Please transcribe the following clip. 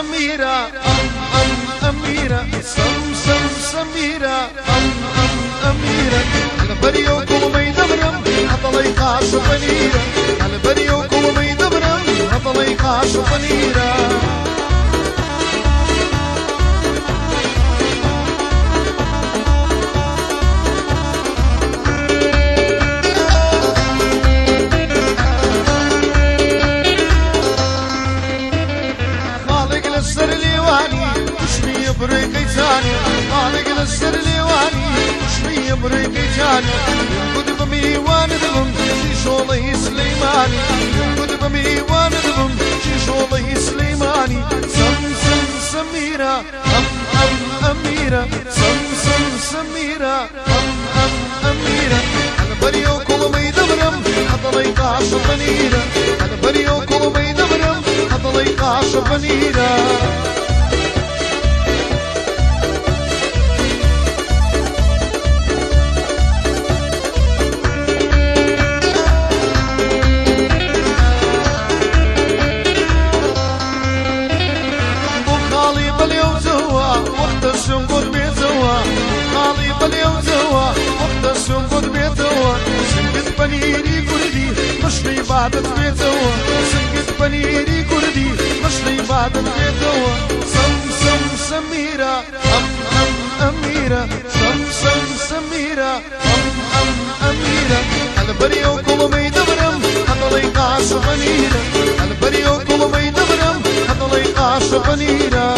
سميرة أم أم أميرة سم سم سميرة أم أم أميرة بريقي ثاني خالق للسر ليواني شوية بريقي ثاني ينقد بميوان ذبم شي شوضي سليماني. ينقد بميوان ذبم شي شوضي سليماني. سم سم سميرة أم أم أميرة. سم سم سميرة أم أم أميرة. أنا بريو كل ما يدبرم أضلي قاش بنيرة. أنا بريو كل ما يدبرم أضلي قاش بنيرة. باليوم زوا وقت السنقود بيتوا. سنقد بنيري كردي مشري بعد بيتوا. سنقد بنيري كردي مشري بعد بيتوا. سم سم سميرة أم أم أميرة. سم سم سميرة أم أم أميرة. على بريو كل ما يدبرم هذا ليقاش بنيرة على بريو كل ما يدبرم هذا ليقاش بنيرة